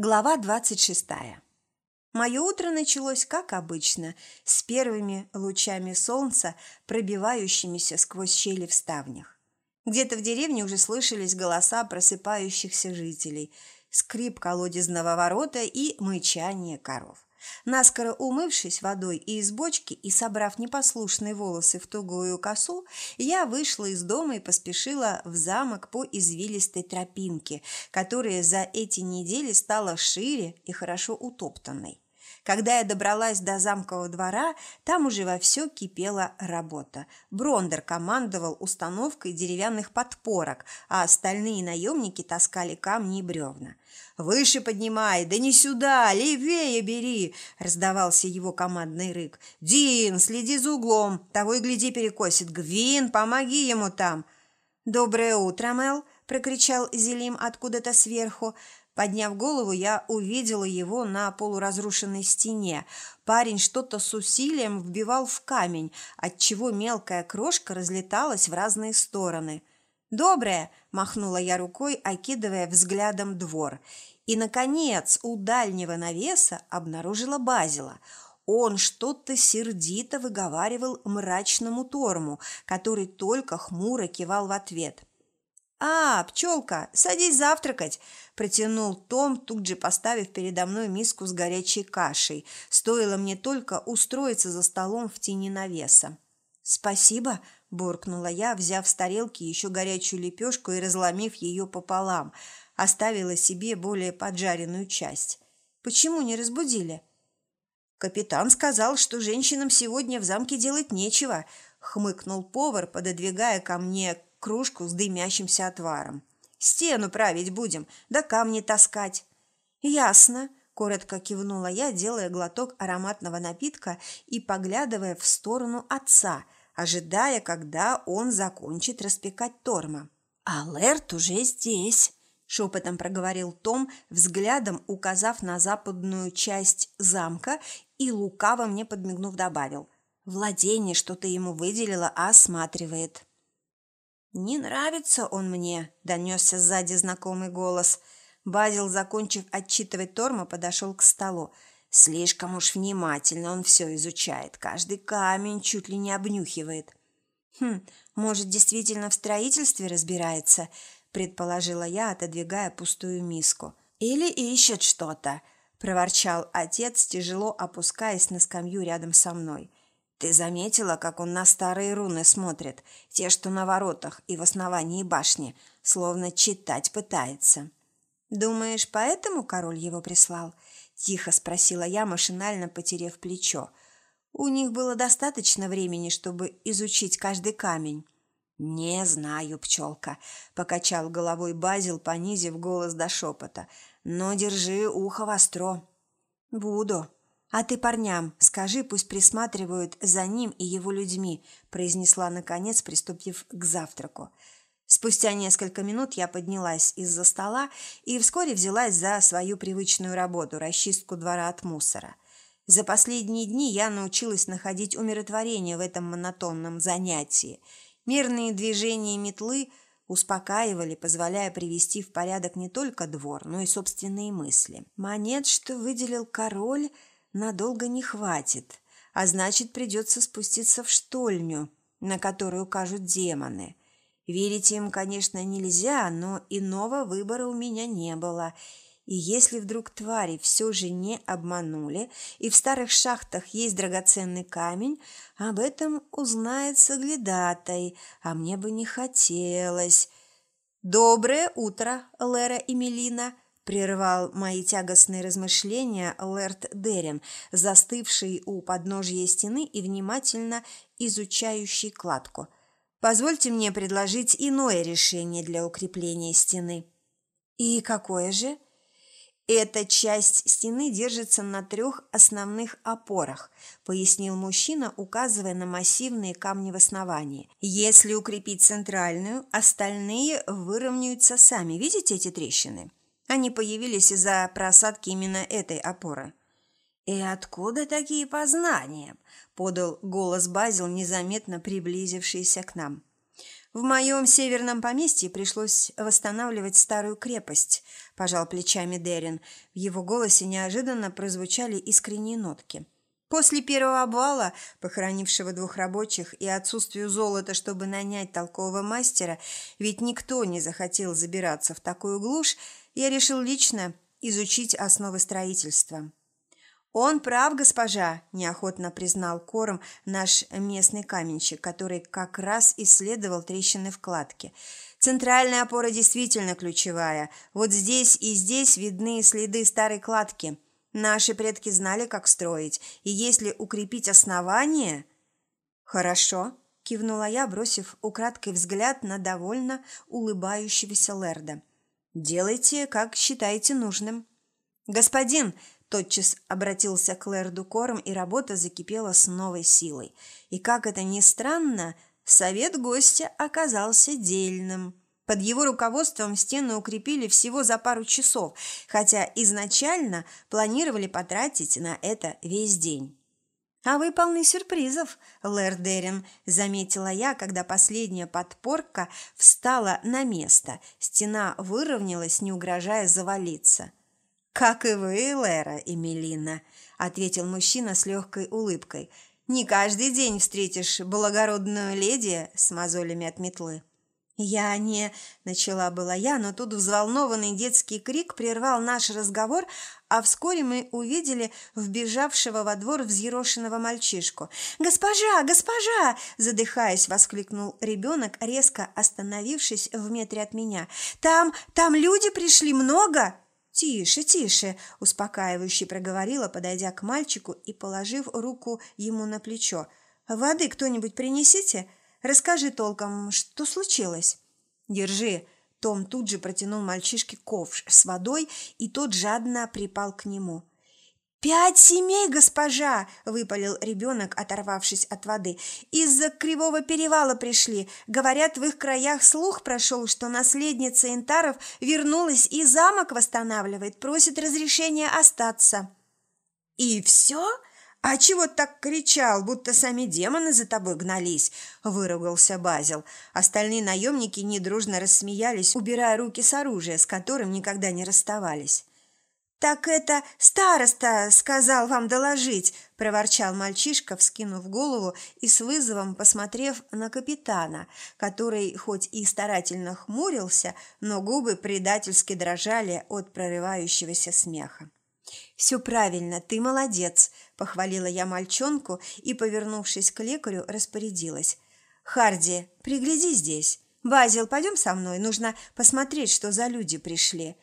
Глава 26. Мое утро началось, как обычно, с первыми лучами солнца, пробивающимися сквозь щели в ставнях. Где-то в деревне уже слышались голоса просыпающихся жителей, скрип колодезного ворота и мычание коров. Наскоро умывшись водой из бочки и собрав непослушные волосы в тугую косу, я вышла из дома и поспешила в замок по извилистой тропинке, которая за эти недели стала шире и хорошо утоптанной. Когда я добралась до замкового двора, там уже во все кипела работа. Брондер командовал установкой деревянных подпорок, а остальные наемники таскали камни и бревна. «Выше поднимай, да не сюда, левее бери!» – раздавался его командный рык. «Дин, следи за углом, того и гляди перекосит. Гвин, помоги ему там!» «Доброе утро, Мел!» – прокричал Зелим откуда-то сверху. Подняв голову, я увидела его на полуразрушенной стене. Парень что-то с усилием вбивал в камень, отчего мелкая крошка разлеталась в разные стороны. «Доброе!» – махнула я рукой, окидывая взглядом двор. И, наконец, у дальнего навеса обнаружила Базила. Он что-то сердито выговаривал мрачному Торму, который только хмуро кивал в ответ. «А, пчелка, садись завтракать!» – протянул Том, тут же поставив передо мной миску с горячей кашей. Стоило мне только устроиться за столом в тени навеса. «Спасибо!» – буркнула я, взяв с тарелки еще горячую лепешку и разломив ее пополам. Оставила себе более поджаренную часть. «Почему не разбудили?» «Капитан сказал, что женщинам сегодня в замке делать нечего», – хмыкнул повар, пододвигая ко мне кружку с дымящимся отваром. «Стену править будем, да камни таскать». «Ясно», – коротко кивнула я, делая глоток ароматного напитка и поглядывая в сторону отца, ожидая, когда он закончит распекать торма. «Алерт уже здесь», – шепотом проговорил Том, взглядом указав на западную часть замка и лукаво мне подмигнув добавил. «Владение что-то ему выделило, осматривает». «Не нравится он мне», – донесся сзади знакомый голос. Базил, закончив отчитывать Торма, подошел к столу. Слишком уж внимательно он все изучает, каждый камень чуть ли не обнюхивает. «Хм, может, действительно в строительстве разбирается?» – предположила я, отодвигая пустую миску. «Или ищет что-то», – проворчал отец, тяжело опускаясь на скамью рядом со мной. Ты заметила, как он на старые руны смотрит, те, что на воротах и в основании башни, словно читать пытается. Думаешь, поэтому король его прислал? Тихо спросила я, машинально потерев плечо. У них было достаточно времени, чтобы изучить каждый камень. «Не знаю, пчелка», – покачал головой Базил, понизив голос до шепота. «Но держи ухо востро». «Буду», «А ты парням скажи, пусть присматривают за ним и его людьми», произнесла наконец, приступив к завтраку. Спустя несколько минут я поднялась из-за стола и вскоре взялась за свою привычную работу – расчистку двора от мусора. За последние дни я научилась находить умиротворение в этом монотонном занятии. Мирные движения метлы успокаивали, позволяя привести в порядок не только двор, но и собственные мысли. Монет, что выделил король – надолго не хватит, а значит, придется спуститься в штольню, на которую укажут демоны. Верить им, конечно, нельзя, но иного выбора у меня не было. И если вдруг твари все же не обманули, и в старых шахтах есть драгоценный камень, об этом узнает соглядатай, а мне бы не хотелось. «Доброе утро, Лера и Мелина!» Прервал мои тягостные размышления Лэрд Дерин, застывший у подножья стены и внимательно изучающий кладку. «Позвольте мне предложить иное решение для укрепления стены». «И какое же?» «Эта часть стены держится на трех основных опорах», пояснил мужчина, указывая на массивные камни в основании. «Если укрепить центральную, остальные выровняются сами. Видите эти трещины?» Они появились из-за просадки именно этой опоры. «И откуда такие познания?» – подал голос Базил, незаметно приблизившийся к нам. В моем северном поместье пришлось восстанавливать старую крепость, пожал плечами Дерин. В его голосе неожиданно прозвучали искренние нотки. После первого обвала, похоронившего двух рабочих, и отсутствию золота, чтобы нанять толкового мастера, ведь никто не захотел забираться в такую глушь, я решил лично изучить основы строительства. «Он прав, госпожа», – неохотно признал Корм наш местный каменщик, который как раз исследовал трещины в кладке. «Центральная опора действительно ключевая. Вот здесь и здесь видны следы старой кладки. Наши предки знали, как строить, и если укрепить основание...» «Хорошо», – кивнула я, бросив украдкой взгляд на довольно улыбающегося Лерда. «Делайте, как считаете нужным». «Господин!» Тотчас обратился к Лерду Корм, и работа закипела с новой силой. И, как это ни странно, совет гостя оказался дельным. Под его руководством стены укрепили всего за пару часов, хотя изначально планировали потратить на это весь день. «А вы полны сюрпризов, Лэр Дерин», – заметила я, когда последняя подпорка встала на место. Стена выровнялась, не угрожая завалиться. «Как и вы, Лера и Мелина», – ответил мужчина с легкой улыбкой. «Не каждый день встретишь благородную леди с мозолями от метлы». «Я не...» – начала была я, но тут взволнованный детский крик прервал наш разговор, а вскоре мы увидели вбежавшего во двор взъерошенного мальчишку. «Госпожа! Госпожа!» – задыхаясь, воскликнул ребенок, резко остановившись в метре от меня. «Там... там люди пришли много!» «Тише, тише!» – успокаивающе проговорила, подойдя к мальчику и положив руку ему на плечо. «Воды кто-нибудь принесите? Расскажи толком, что случилось?» «Держи!» Том тут же протянул мальчишке ковш с водой, и тот жадно припал к нему. «Пять семей, госпожа!» – выпалил ребенок, оторвавшись от воды. «Из-за Кривого перевала пришли. Говорят, в их краях слух прошел, что наследница Интаров вернулась и замок восстанавливает, просит разрешения остаться». «И все? А чего так кричал, будто сами демоны за тобой гнались?» – выругался Базил. Остальные наемники недружно рассмеялись, убирая руки с оружия, с которым никогда не расставались. «Так это староста сказал вам доложить!» – проворчал мальчишка, вскинув голову и с вызовом посмотрев на капитана, который хоть и старательно хмурился, но губы предательски дрожали от прорывающегося смеха. «Все правильно, ты молодец!» – похвалила я мальчонку и, повернувшись к лекарю, распорядилась. «Харди, пригляди здесь. Базил, пойдем со мной, нужно посмотреть, что за люди пришли».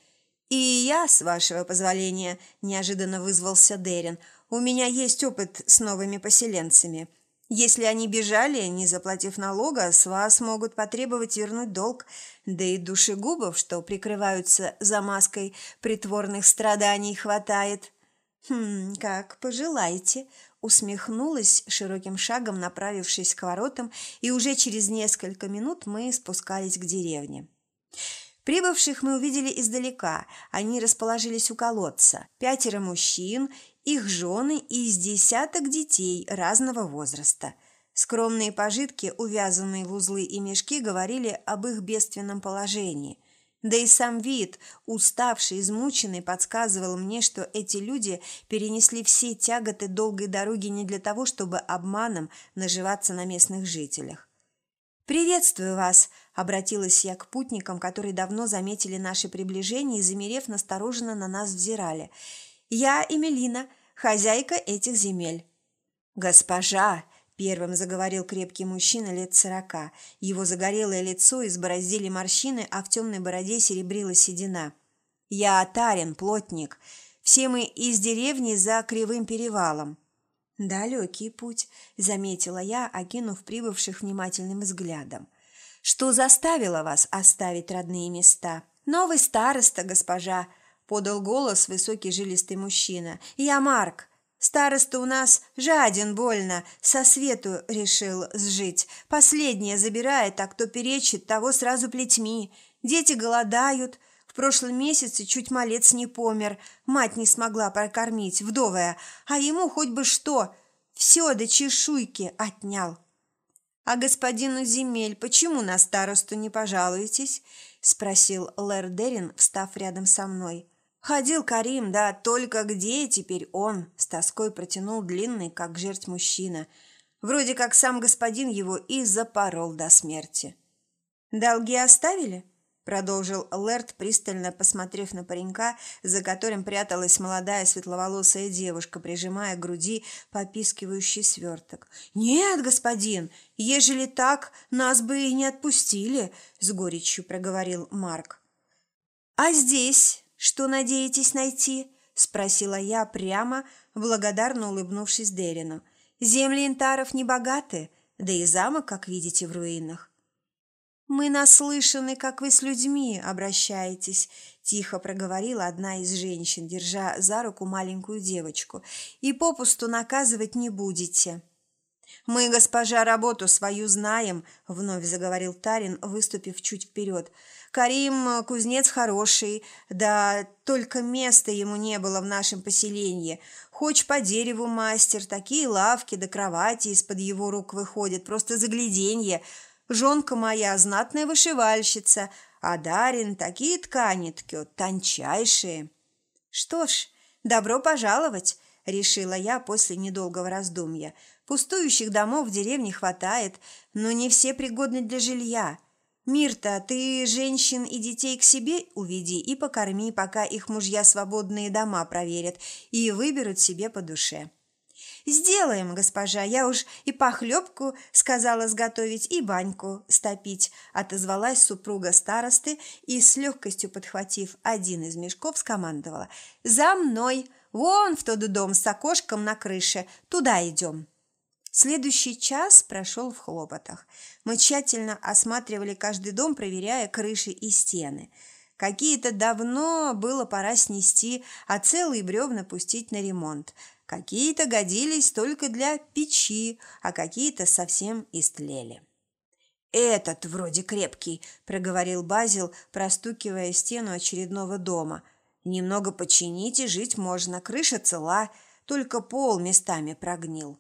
«И я, с вашего позволения», – неожиданно вызвался Дерин. «У меня есть опыт с новыми поселенцами. Если они бежали, не заплатив налога, с вас могут потребовать вернуть долг. Да и душегубов, что прикрываются за маской притворных страданий, хватает». «Хм, как пожелаете», – усмехнулась широким шагом, направившись к воротам, и уже через несколько минут мы спускались к деревне. Прибывших мы увидели издалека. Они расположились у колодца. Пятеро мужчин, их жены и из десяток детей разного возраста. Скромные пожитки, увязанные в узлы и мешки, говорили об их бедственном положении. Да и сам вид, уставший, измученный, подсказывал мне, что эти люди перенесли все тяготы долгой дороги не для того, чтобы обманом наживаться на местных жителях. «Приветствую вас!» – обратилась я к путникам, которые давно заметили наше приближение и, замерев, настороженно на нас взирали. «Я Эмилина, хозяйка этих земель». «Госпожа!» – первым заговорил крепкий мужчина лет сорока. Его загорелое лицо избороздили морщины, а в темной бороде серебрила седина. «Я Тарин, плотник. Все мы из деревни за Кривым перевалом». «Далекий путь», – заметила я, окинув прибывших внимательным взглядом. «Что заставило вас оставить родные места?» «Новый староста, госпожа», – подал голос высокий жилистый мужчина. «Я Марк. Староста у нас жаден больно, со свету решил сжить. Последнее забирает, а кто перечит, того сразу плетьми. Дети голодают, в прошлом месяце чуть малец не помер, мать не смогла прокормить, вдовая, а ему хоть бы что, все до чешуйки отнял. «А господину земель почему на старосту не пожалуетесь?» – спросил Лэр Дерин, встав рядом со мной. Ходил Карим, да, только где теперь он? С тоской протянул длинный, как жертв мужчина. Вроде как сам господин его и запорол до смерти. «Долги оставили?» продолжил Лерт, пристально посмотрев на паренька, за которым пряталась молодая светловолосая девушка, прижимая к груди попискивающий сверток. «Нет, господин, ежели так, нас бы и не отпустили», – с горечью проговорил Марк. «А здесь что надеетесь найти?» – спросила я прямо, благодарно улыбнувшись Дерину. «Земли интаров не богаты, да и замок, как видите, в руинах. «Мы наслышаны, как вы с людьми обращаетесь», – тихо проговорила одна из женщин, держа за руку маленькую девочку. «И попусту наказывать не будете». «Мы, госпожа, работу свою знаем», – вновь заговорил Тарин, выступив чуть вперед. «Карим – кузнец хороший, да только места ему не было в нашем поселении. Хоть по дереву мастер, такие лавки да кровати из-под его рук выходят, просто загляденье». Жонка моя знатная вышивальщица, а Дарин такие ткани ткет, тончайшие. Что ж, добро пожаловать, решила я после недолгого раздумья. Пустующих домов в деревне хватает, но не все пригодны для жилья. Мирта, ты женщин и детей к себе уведи и покорми, пока их мужья свободные дома проверят и выберут себе по душе. «Сделаем, госпожа, я уж и похлебку сказала сготовить, и баньку стопить», отозвалась супруга старосты и, с легкостью подхватив один из мешков, скомандовала. «За мной! Вон в тот дом с окошком на крыше, туда идем!» Следующий час прошел в хлопотах. Мы тщательно осматривали каждый дом, проверяя крыши и стены. Какие-то давно было пора снести, а целые бревна пустить на ремонт. Какие-то годились только для печи, а какие-то совсем истлели. «Этот вроде крепкий», – проговорил Базил, простукивая стену очередного дома. «Немного починить и жить можно, крыша цела, только пол местами прогнил».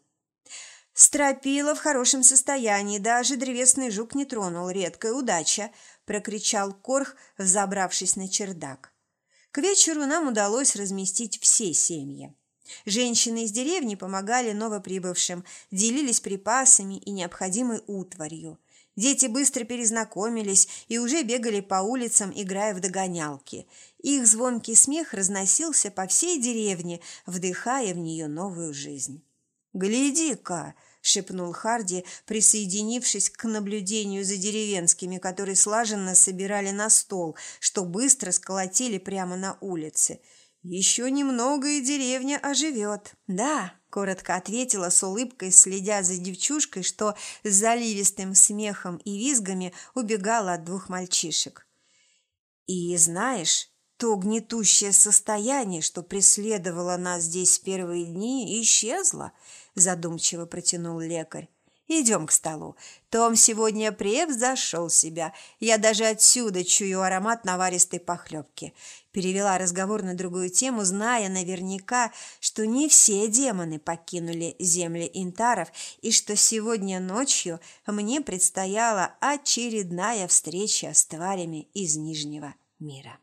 «Стропила в хорошем состоянии, даже древесный жук не тронул, редкая удача», – прокричал Корх, взобравшись на чердак. К вечеру нам удалось разместить все семьи. Женщины из деревни помогали новоприбывшим, делились припасами и необходимой утварью. Дети быстро перезнакомились и уже бегали по улицам, играя в догонялки. Их звонкий смех разносился по всей деревне, вдыхая в нее новую жизнь. «Гляди-ка!» – шепнул Харди, присоединившись к наблюдению за деревенскими, которые слаженно собирали на стол, что быстро сколотили прямо на улице – еще немного и деревня оживет. Да, коротко ответила с улыбкой, следя за девчушкой, что с заливистым смехом и визгами убегала от двух мальчишек. И знаешь, то гнетущее состояние, что преследовало нас здесь первые дни, исчезло, задумчиво протянул лекарь. Идем к столу. Том сегодня превзошел себя. Я даже отсюда чую аромат наваристой похлебки. Перевела разговор на другую тему, зная наверняка, что не все демоны покинули земли интаров и что сегодня ночью мне предстояла очередная встреча с тварями из Нижнего мира.